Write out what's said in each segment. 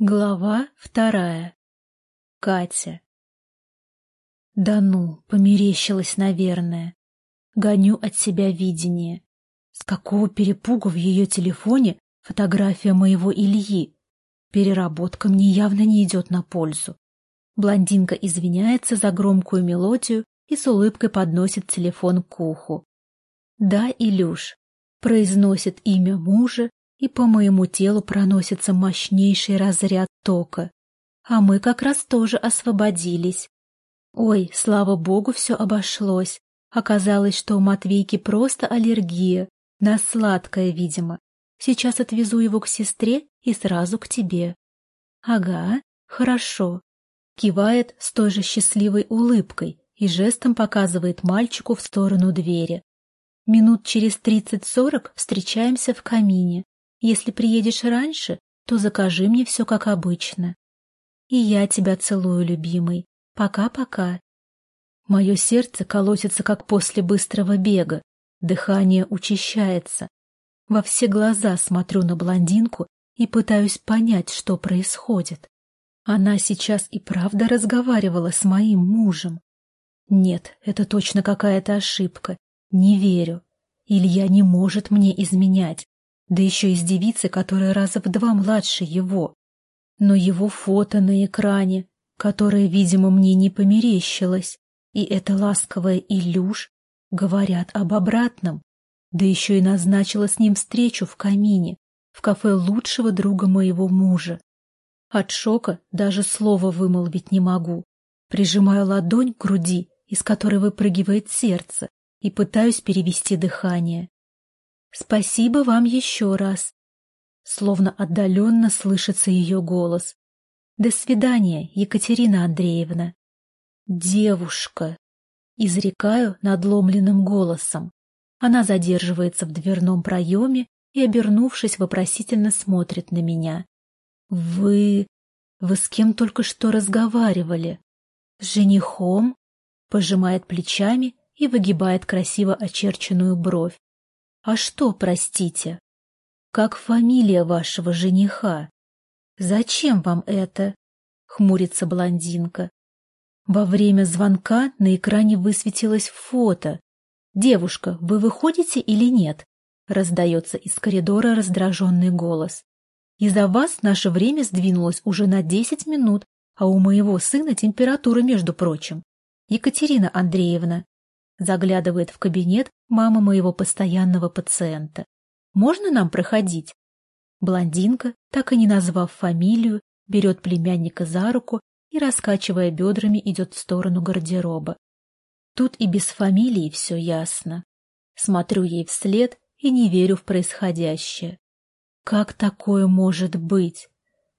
Глава вторая. Катя. Да ну, померещилась, наверное. Гоню от себя видение. С какого перепугу в ее телефоне фотография моего Ильи? Переработка мне явно не идет на пользу. Блондинка извиняется за громкую мелодию и с улыбкой подносит телефон к уху. «Да, Илюш», — произносит имя мужа и по моему телу проносится мощнейший разряд тока. А мы как раз тоже освободились. Ой, слава богу, все обошлось. Оказалось, что у Матвейки просто аллергия, на сладкое, видимо. Сейчас отвезу его к сестре и сразу к тебе. Ага, хорошо. Кивает с той же счастливой улыбкой и жестом показывает мальчику в сторону двери. Минут через тридцать-сорок встречаемся в камине. Если приедешь раньше, то закажи мне все как обычно. И я тебя целую, любимый. Пока-пока. Мое сердце колотится, как после быстрого бега. Дыхание учащается. Во все глаза смотрю на блондинку и пытаюсь понять, что происходит. Она сейчас и правда разговаривала с моим мужем. Нет, это точно какая-то ошибка. Не верю. Илья не может мне изменять да еще из девицы, которая раза в два младше его. Но его фото на экране, которое, видимо, мне не померещилось, и эта ласковая Илюш говорят об обратном, да еще и назначила с ним встречу в камине, в кафе лучшего друга моего мужа. От шока даже слова вымолвить не могу. Прижимаю ладонь к груди, из которой выпрыгивает сердце, и пытаюсь перевести дыхание. Спасибо вам еще раз. Словно отдаленно слышится ее голос. До свидания, Екатерина Андреевна. Девушка. Изрекаю надломленным голосом. Она задерживается в дверном проеме и, обернувшись, вопросительно смотрит на меня. «Вы... вы с кем только что разговаривали? С женихом?» Пожимает плечами и выгибает красиво очерченную бровь. А что, простите? Как фамилия вашего жениха? Зачем вам это? Хмурится блондинка. Во время звонка на экране высветилось фото. «Девушка, вы выходите или нет?» Раздается из коридора раздраженный голос. «Из-за вас наше время сдвинулось уже на десять минут, а у моего сына температура, между прочим. Екатерина Андреевна, Заглядывает в кабинет мама моего постоянного пациента. «Можно нам проходить?» Блондинка, так и не назвав фамилию, берет племянника за руку и, раскачивая бедрами, идет в сторону гардероба. Тут и без фамилии все ясно. Смотрю ей вслед и не верю в происходящее. Как такое может быть?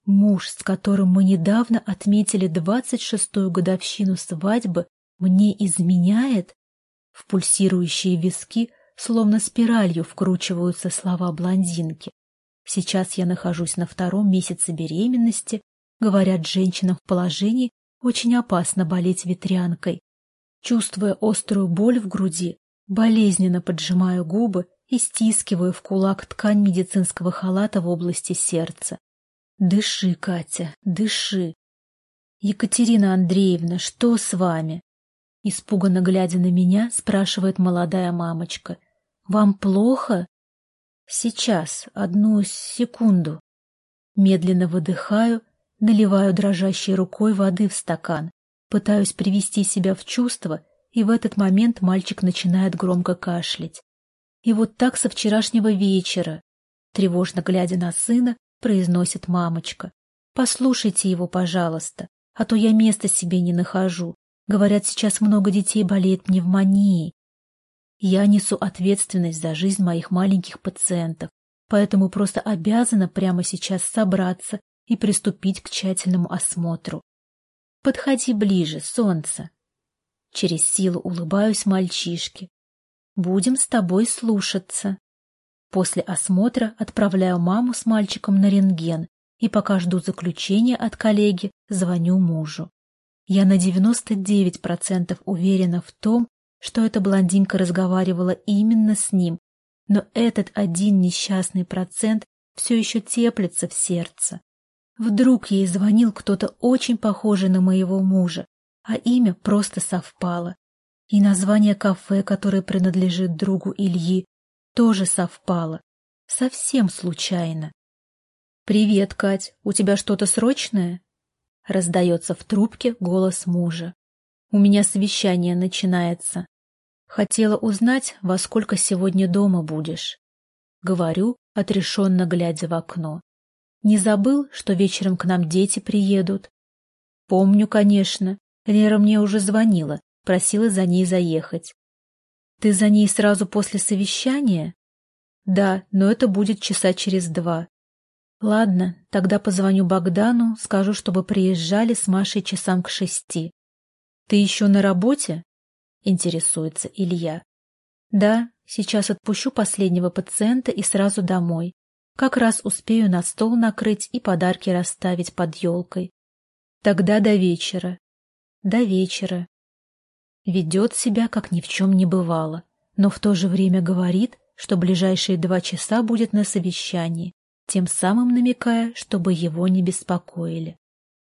Муж, с которым мы недавно отметили двадцать шестую годовщину свадьбы, мне изменяет? В пульсирующие виски словно спиралью вкручиваются слова блондинки. Сейчас я нахожусь на втором месяце беременности. Говорят, женщинам в положении очень опасно болеть ветрянкой. Чувствуя острую боль в груди, болезненно поджимаю губы и стискиваю в кулак ткань медицинского халата в области сердца. Дыши, Катя, дыши. Екатерина Андреевна, что с вами? Испуганно глядя на меня, спрашивает молодая мамочка. «Вам плохо?» «Сейчас, одну секунду». Медленно выдыхаю, наливаю дрожащей рукой воды в стакан, пытаюсь привести себя в чувство, и в этот момент мальчик начинает громко кашлять. И вот так со вчерашнего вечера, тревожно глядя на сына, произносит мамочка. «Послушайте его, пожалуйста, а то я места себе не нахожу. Говорят, сейчас много детей болеет пневмонией. Я несу ответственность за жизнь моих маленьких пациентов, поэтому просто обязана прямо сейчас собраться и приступить к тщательному осмотру. Подходи ближе, солнце. Через силу улыбаюсь мальчишке. Будем с тобой слушаться. После осмотра отправляю маму с мальчиком на рентген и пока жду заключения от коллеги, звоню мужу. Я на 99% уверена в том, что эта блондинка разговаривала именно с ним, но этот один несчастный процент все еще теплится в сердце. Вдруг ей звонил кто-то очень похожий на моего мужа, а имя просто совпало. И название кафе, которое принадлежит другу Ильи, тоже совпало. Совсем случайно. «Привет, Кать, у тебя что-то срочное?» Раздается в трубке голос мужа. «У меня совещание начинается. Хотела узнать, во сколько сегодня дома будешь». Говорю, отрешенно глядя в окно. «Не забыл, что вечером к нам дети приедут?» «Помню, конечно. Лера мне уже звонила, просила за ней заехать». «Ты за ней сразу после совещания?» «Да, но это будет часа через два. Ладно, тогда позвоню Богдану, скажу, чтобы приезжали с Машей часам к шести. Ты еще на работе? Интересуется Илья. Да, сейчас отпущу последнего пациента и сразу домой. Как раз успею на стол накрыть и подарки расставить под елкой. Тогда до вечера. До вечера. Ведет себя, как ни в чем не бывало, но в то же время говорит, что ближайшие два часа будет на совещании тем самым намекая, чтобы его не беспокоили.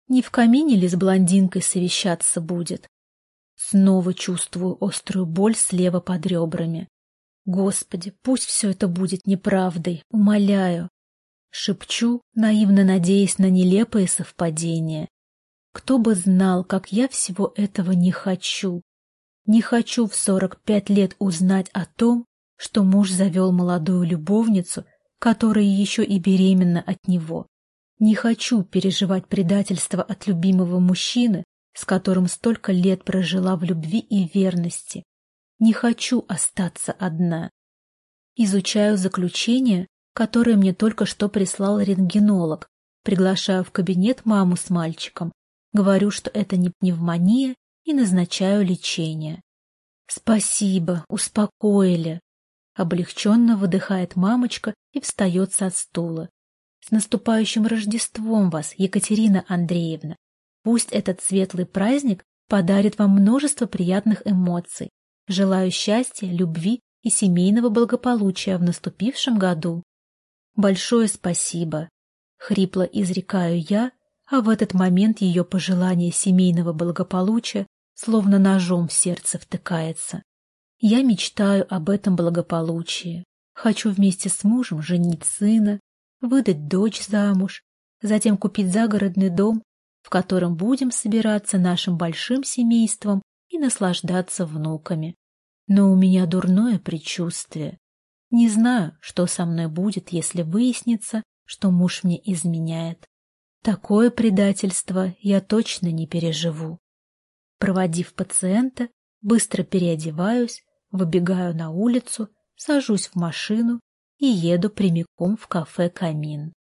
Не в камине ли с блондинкой совещаться будет? Снова чувствую острую боль слева под ребрами. Господи, пусть все это будет неправдой, умоляю. Шепчу, наивно надеясь на нелепые совпадения. Кто бы знал, как я всего этого не хочу. Не хочу в сорок пять лет узнать о том, что муж завел молодую любовницу которая еще и беременна от него. Не хочу переживать предательство от любимого мужчины, с которым столько лет прожила в любви и верности. Не хочу остаться одна. Изучаю заключение, которое мне только что прислал рентгенолог. Приглашаю в кабинет маму с мальчиком. Говорю, что это не пневмония, и назначаю лечение. Спасибо, успокоили. Облегченно выдыхает мамочка и встает со стула. С наступающим Рождеством вас, Екатерина Андреевна! Пусть этот светлый праздник подарит вам множество приятных эмоций. Желаю счастья, любви и семейного благополучия в наступившем году. Большое спасибо. Хрипло изрекаю я, а в этот момент ее пожелание семейного благополучия словно ножом в сердце втыкается. Я мечтаю об этом благополучии. Хочу вместе с мужем женить сына, выдать дочь замуж, затем купить загородный дом, в котором будем собираться нашим большим семейством и наслаждаться внуками. Но у меня дурное предчувствие. Не знаю, что со мной будет, если выяснится, что муж мне изменяет. Такое предательство я точно не переживу. Проводив пациента, быстро переодеваюсь, Выбегаю на улицу, сажусь в машину и еду прямиком в кафе «Камин».